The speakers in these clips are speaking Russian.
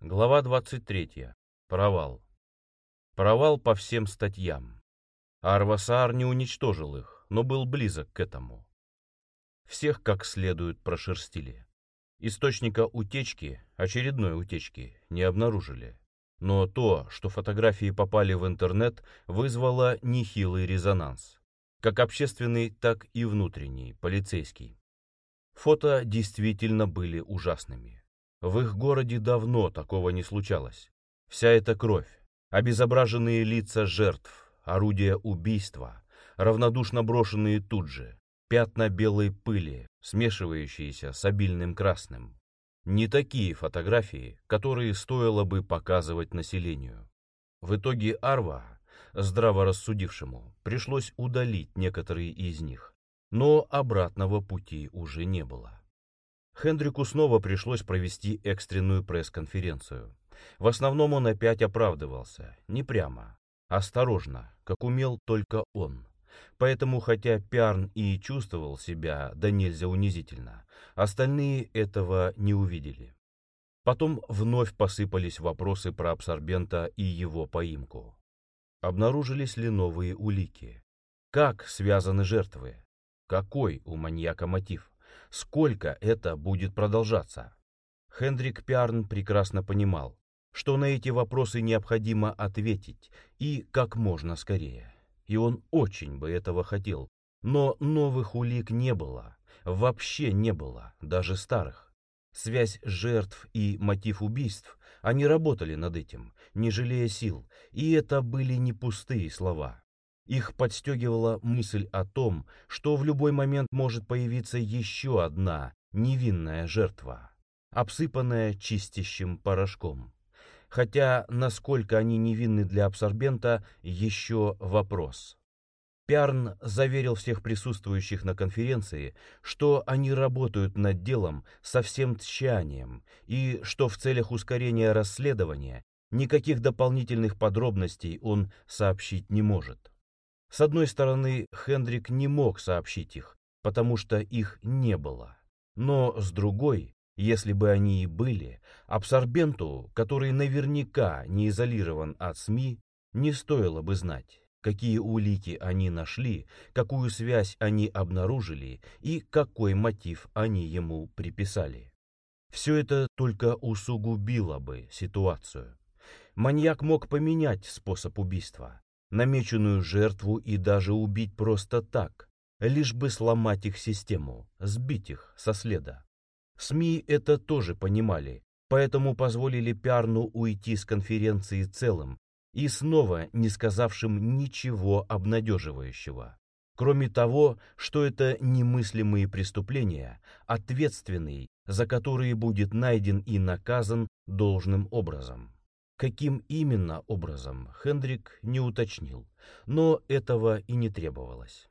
Глава 23. Провал. Провал по всем статьям. Арвасаар не уничтожил их, но был близок к этому. Всех как следует прошерстили. Источника утечки, очередной утечки, не обнаружили. Но то, что фотографии попали в интернет, вызвало нехилый резонанс. Как общественный, так и внутренний, полицейский. Фото действительно были ужасными. В их городе давно такого не случалось. Вся эта кровь, обезображенные лица жертв, орудия убийства, равнодушно брошенные тут же, пятна белой пыли, смешивающиеся с обильным красным. Не такие фотографии, которые стоило бы показывать населению. В итоге Арва, здраво рассудившему, пришлось удалить некоторые из них, но обратного пути уже не было. Хендрику снова пришлось провести экстренную пресс-конференцию. В основном он опять оправдывался, не прямо, осторожно, как умел только он. Поэтому, хотя Пярн и чувствовал себя да нельзя унизительно, остальные этого не увидели. Потом вновь посыпались вопросы про абсорбента и его поимку. Обнаружились ли новые улики? Как связаны жертвы? Какой у маньяка мотив? Сколько это будет продолжаться. Хендрик Пярн прекрасно понимал, что на эти вопросы необходимо ответить и как можно скорее. И он очень бы этого хотел, но новых улик не было, вообще не было, даже старых. Связь жертв и мотив убийств, они работали над этим, не жалея сил, и это были не пустые слова. Их подстегивала мысль о том, что в любой момент может появиться еще одна невинная жертва, обсыпанная чистящим порошком. Хотя насколько они невинны для абсорбента, еще вопрос. Пярн заверил всех присутствующих на конференции, что они работают над делом со всем тщанием и что в целях ускорения расследования никаких дополнительных подробностей он сообщить не может. С одной стороны, Хендрик не мог сообщить их, потому что их не было. Но с другой, если бы они и были, абсорбенту, который наверняка не изолирован от СМИ, не стоило бы знать, какие улики они нашли, какую связь они обнаружили и какой мотив они ему приписали. Все это только усугубило бы ситуацию. Маньяк мог поменять способ убийства, намеченную жертву и даже убить просто так, лишь бы сломать их систему, сбить их со следа. СМИ это тоже понимали, поэтому позволили Пярну уйти с конференции целым и снова не сказавшим ничего обнадеживающего. Кроме того, что это немыслимые преступления, ответственный, за которые будет найден и наказан должным образом. Каким именно образом, Хендрик не уточнил, но этого и не требовалось.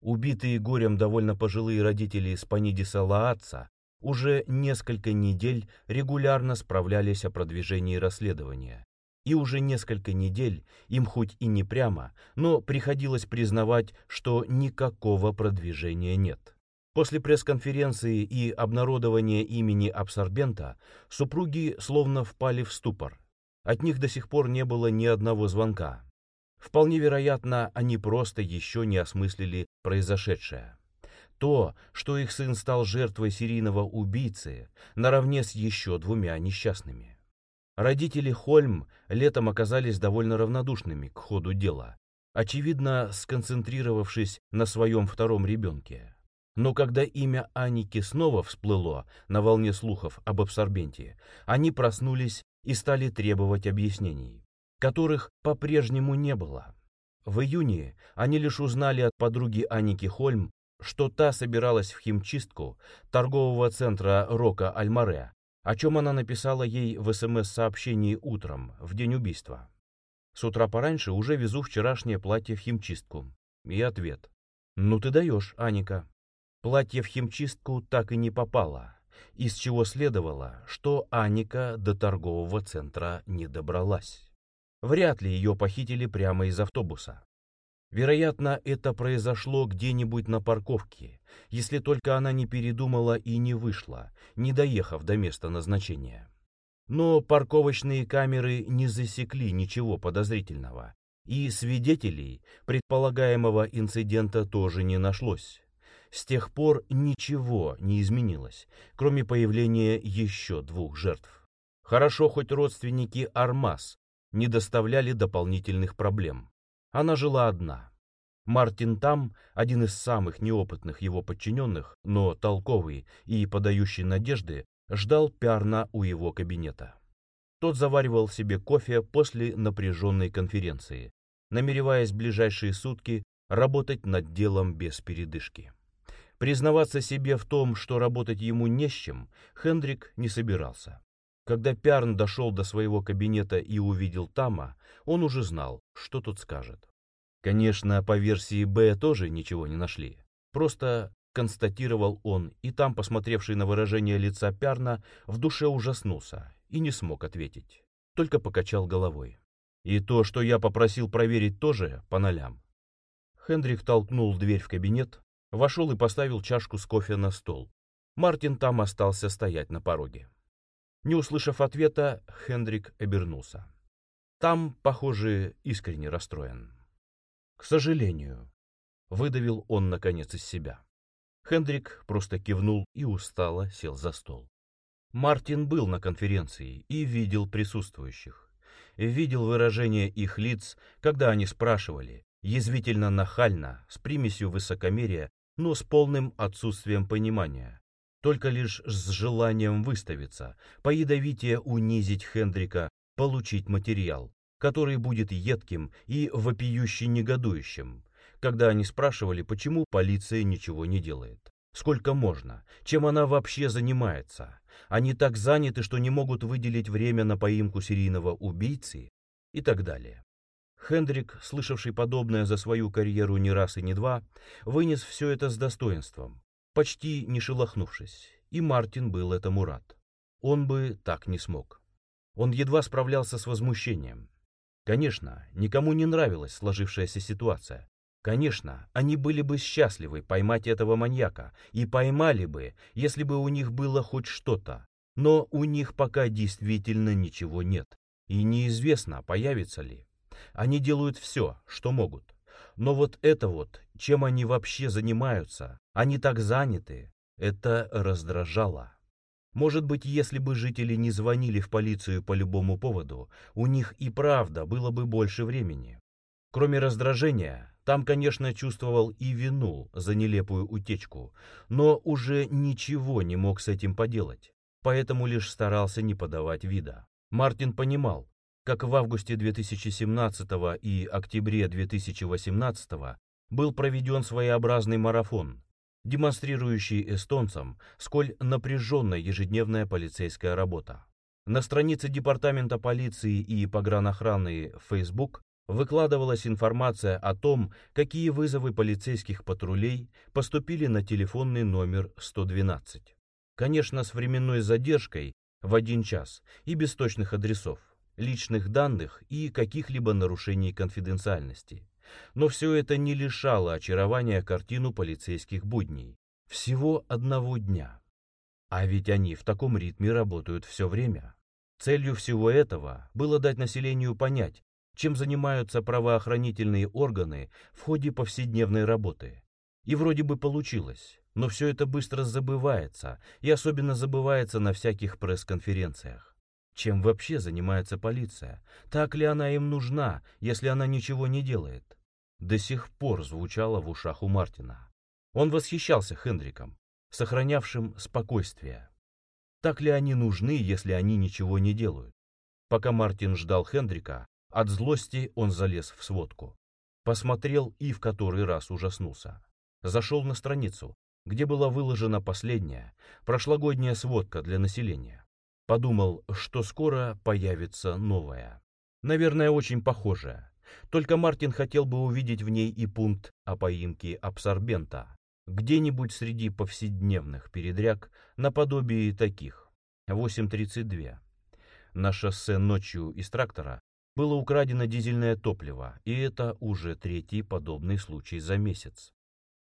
Убитые горем довольно пожилые родители Спанидиса Лаатца уже несколько недель регулярно справлялись о продвижении расследования, и уже несколько недель им хоть и не прямо, но приходилось признавать, что никакого продвижения нет. После пресс-конференции и обнародования имени абсорбента супруги словно впали в ступор – от них до сих пор не было ни одного звонка. Вполне вероятно, они просто еще не осмыслили произошедшее. То, что их сын стал жертвой серийного убийцы, наравне с еще двумя несчастными. Родители Хольм летом оказались довольно равнодушными к ходу дела, очевидно, сконцентрировавшись на своем втором ребенке. Но когда имя Аники снова всплыло на волне слухов об абсорбенте, они проснулись и стали требовать объяснений, которых по-прежнему не было. В июне они лишь узнали от подруги Аники Хольм, что та собиралась в химчистку торгового центра Рока Альмаре, о чем она написала ей в СМС-сообщении утром, в день убийства. С утра пораньше уже везу вчерашнее платье в химчистку. И ответ. «Ну ты даешь, Аника». Платье в химчистку так и не попало, из чего следовало, что Аника до торгового центра не добралась. Вряд ли ее похитили прямо из автобуса. Вероятно, это произошло где-нибудь на парковке, если только она не передумала и не вышла, не доехав до места назначения. Но парковочные камеры не засекли ничего подозрительного, и свидетелей предполагаемого инцидента тоже не нашлось. С тех пор ничего не изменилось, кроме появления еще двух жертв. Хорошо хоть родственники Армаз не доставляли дополнительных проблем. Она жила одна. Мартин Там, один из самых неопытных его подчиненных, но толковый и подающий надежды, ждал Пярна у его кабинета. Тот заваривал себе кофе после напряженной конференции, намереваясь в ближайшие сутки работать над делом без передышки. Признаваться себе в том, что работать ему не с чем, Хендрик не собирался. Когда Пярн дошел до своего кабинета и увидел Тама, он уже знал, что тот скажет. Конечно, по версии Б тоже ничего не нашли. Просто констатировал он, и там, посмотревший на выражение лица Пярна, в душе ужаснулся и не смог ответить, только покачал головой. И то, что я попросил проверить тоже по нолям. Хендрик толкнул дверь в кабинет, вошел и поставил чашку с кофе на стол. Мартин там остался стоять на пороге. Не услышав ответа, Хендрик обернулся. Там, похоже, искренне расстроен. «К сожалению», — выдавил он, наконец, из себя. Хендрик просто кивнул и устало сел за стол. Мартин был на конференции и видел присутствующих. Видел выражение их лиц, когда они спрашивали, язвительно-нахально, с примесью высокомерия, но с полным отсутствием понимания. Только лишь с желанием выставиться, поядовитее унизить Хендрика, получить материал, который будет едким и вопиюще негодующим, когда они спрашивали, почему полиция ничего не делает. Сколько можно? Чем она вообще занимается? Они так заняты, что не могут выделить время на поимку серийного убийцы? И так далее. Хендрик, слышавший подобное за свою карьеру не раз и не два, вынес все это с достоинством, почти не шелохнувшись, и Мартин был этому рад. Он бы так не смог. Он едва справлялся с возмущением. Конечно, никому не нравилась сложившаяся ситуация. Конечно, они были бы счастливы поймать этого маньяка, и поймали бы, если бы у них было хоть что-то. Но у них пока действительно ничего нет, и неизвестно, появится ли. Они делают все, что могут. Но вот это вот, чем они вообще занимаются, они так заняты, это раздражало. Может быть, если бы жители не звонили в полицию по любому поводу, у них и правда было бы больше времени. Кроме раздражения, там, конечно, чувствовал и вину за нелепую утечку, но уже ничего не мог с этим поделать, поэтому лишь старался не подавать вида. Мартин понимал, как в августе 2017 и октябре 2018 был проведен своеобразный марафон, демонстрирующий эстонцам, сколь напряженная ежедневная полицейская работа. На странице Департамента полиции и погранохраны Facebook выкладывалась информация о том, какие вызовы полицейских патрулей поступили на телефонный номер 112. Конечно, с временной задержкой в один час и без точных адресов, личных данных и каких-либо нарушений конфиденциальности. Но все это не лишало очарования картину полицейских будней. Всего одного дня. А ведь они в таком ритме работают все время. Целью всего этого было дать населению понять, чем занимаются правоохранительные органы в ходе повседневной работы. И вроде бы получилось, но все это быстро забывается, и особенно забывается на всяких пресс-конференциях. Чем вообще занимается полиция? Так ли она им нужна, если она ничего не делает? до сих пор звучало в ушах у Мартина. Он восхищался Хендриком, сохранявшим спокойствие. Так ли они нужны, если они ничего не делают? Пока Мартин ждал Хендрика, от злости он залез в сводку. Посмотрел и в который раз ужаснулся. Зашел на страницу, где была выложена последняя, прошлогодняя сводка для населения. Подумал, что скоро появится новая. Наверное, очень похожая, только Мартин хотел бы увидеть в ней и пункт о поимке абсорбента, где-нибудь среди повседневных передряг, наподобие таких. 8.32. На шоссе ночью из трактора было украдено дизельное топливо, и это уже третий подобный случай за месяц.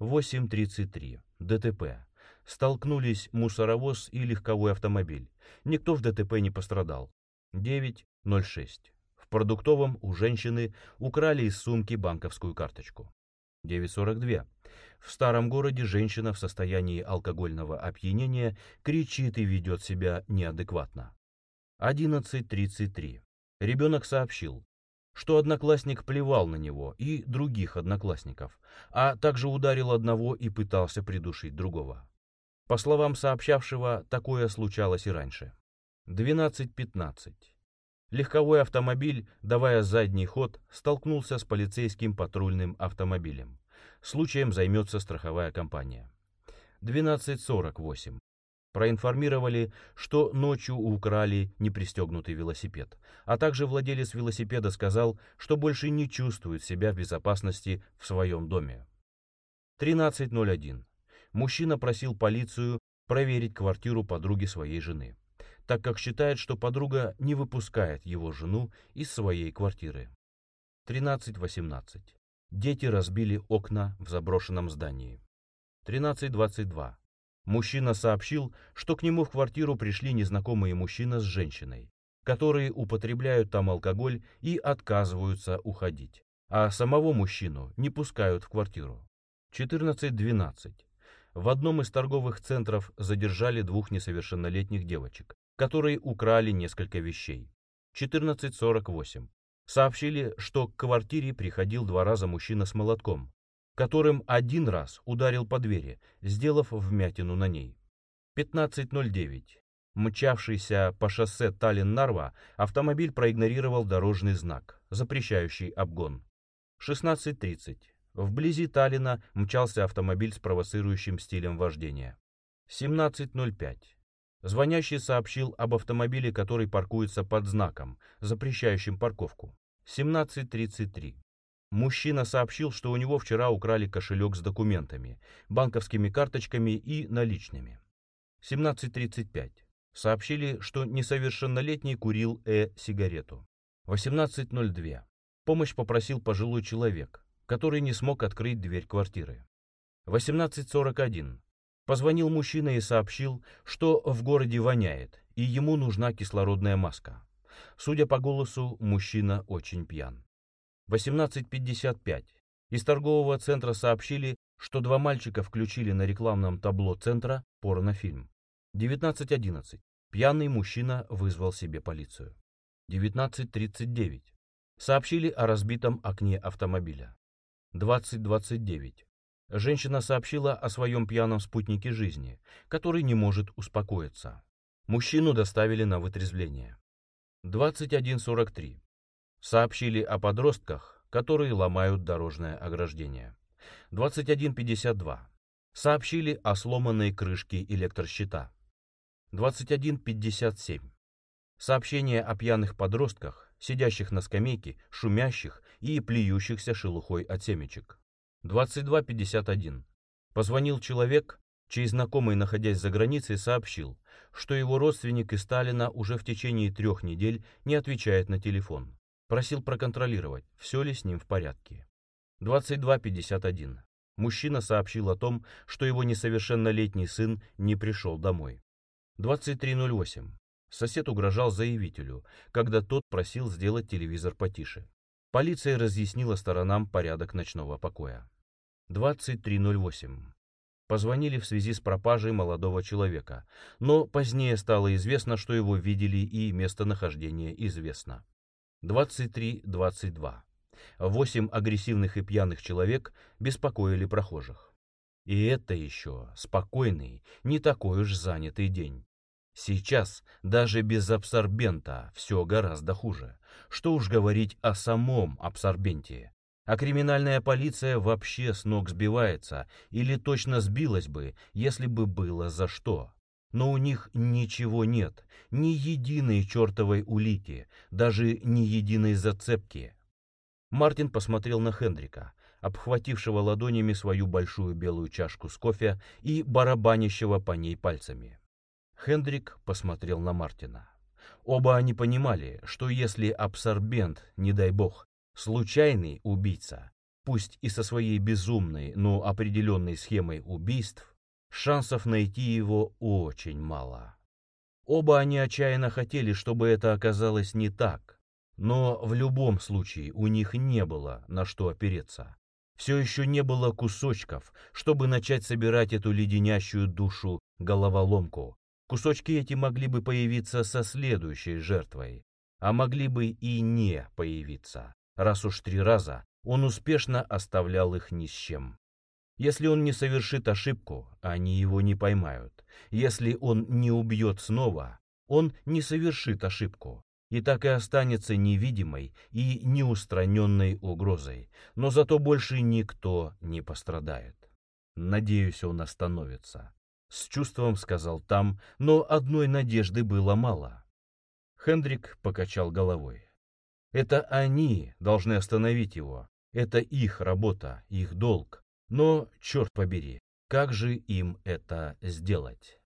8.33. ДТП. Столкнулись мусоровоз и легковой автомобиль. Никто в ДТП не пострадал. 9.06. В продуктовом у женщины украли из сумки банковскую карточку. 9.42. В старом городе женщина в состоянии алкогольного опьянения кричит и ведет себя неадекватно. 11.33. Ребенок сообщил, что одноклассник плевал на него и других одноклассников, а также ударил одного и пытался придушить другого. По словам сообщавшего, такое случалось и раньше. 12.15. Легковой автомобиль, давая задний ход, столкнулся с полицейским патрульным автомобилем. Случаем займется страховая компания. 12.48. Проинформировали, что ночью украли непристегнутый велосипед, а также владелец велосипеда сказал, что больше не чувствует себя в безопасности в своем доме. 13.01. Мужчина просил полицию проверить квартиру подруги своей жены, так как считает, что подруга не выпускает его жену из своей квартиры. 13.18. Дети разбили окна в заброшенном здании. 13.22. Мужчина сообщил, что к нему в квартиру пришли незнакомые мужчина с женщиной, которые употребляют там алкоголь и отказываются уходить, а самого мужчину не пускают в квартиру. 14.12. В одном из торговых центров задержали двух несовершеннолетних девочек, которые украли несколько вещей. 14.48. Сообщили, что к квартире приходил два раза мужчина с молотком, которым один раз ударил по двери, сделав вмятину на ней. 15.09. Мчавшийся по шоссе Таллин-Нарва, автомобиль проигнорировал дорожный знак, запрещающий обгон. 16.30. Вблизи Таллина мчался автомобиль с провоцирующим стилем вождения. 17.05. Звонящий сообщил об автомобиле, который паркуется под знаком, запрещающим парковку. 17.33. Мужчина сообщил, что у него вчера украли кошелек с документами, банковскими карточками и наличными. 17.35. Сообщили, что несовершеннолетний курил э-сигарету. 18.02. Помощь попросил пожилой человек, который не смог открыть дверь квартиры. 18.41. Позвонил мужчина и сообщил, что в городе воняет, и ему нужна кислородная маска. Судя по голосу, мужчина очень пьян. 18.55. Из торгового центра сообщили, что два мальчика включили на рекламном табло центра порнофильм. 19.11. Пьяный мужчина вызвал себе полицию. 19.39. Сообщили о разбитом окне автомобиля. 20.29. Женщина сообщила о своем пьяном спутнике жизни, который не может успокоиться. Мужчину доставили на вытрезвление. 21.43 сообщили о подростках, которые ломают дорожное ограждение. 21.52. Сообщили о сломанной крышке электрощита. 21.57. Сообщение о пьяных подростках, сидящих на скамейке, шумящих и плюющихся шелухой от семечек. 22.51. Позвонил человек, чей знакомый, находясь за границей, сообщил, что его родственник из Сталина уже в течение трех недель не отвечает на телефон. Просил проконтролировать, все ли с ним в порядке. 22.51. Мужчина сообщил о том, что его несовершеннолетний сын не пришел домой. 23.08. Сосед угрожал заявителю, когда тот просил сделать телевизор потише. Полиция разъяснила сторонам порядок ночного покоя. 23.08. Позвонили в связи с пропажей молодого человека, но позднее стало известно, что его видели и местонахождение известно. 23-22. Восемь агрессивных и пьяных человек беспокоили прохожих. И это еще спокойный, не такой уж занятый день. Сейчас даже без абсорбента все гораздо хуже. Что уж говорить о самом абсорбенте. А криминальная полиция вообще с ног сбивается, или точно сбилась бы, если бы было за что но у них ничего нет, ни единой чертовой улики, даже ни единой зацепки. Мартин посмотрел на Хендрика, обхватившего ладонями свою большую белую чашку с кофе и барабанящего по ней пальцами. Хендрик посмотрел на Мартина. Оба они понимали, что если абсорбент, не дай бог, случайный убийца, пусть и со своей безумной, но определенной схемой убийств, Шансов найти его очень мало. Оба они отчаянно хотели, чтобы это оказалось не так. Но в любом случае у них не было на что опереться. Все еще не было кусочков, чтобы начать собирать эту леденящую душу головоломку. Кусочки эти могли бы появиться со следующей жертвой, а могли бы и не появиться, раз уж три раза он успешно оставлял их ни с чем. Если он не совершит ошибку, они его не поймают. Если он не убьет снова, он не совершит ошибку и так и останется невидимой и неустраненной угрозой, но зато больше никто не пострадает. Надеюсь, он остановится. С чувством сказал там, но одной надежды было мало. Хендрик покачал головой. Это они должны остановить его. Это их работа, их долг. Но, черт побери, как же им это сделать?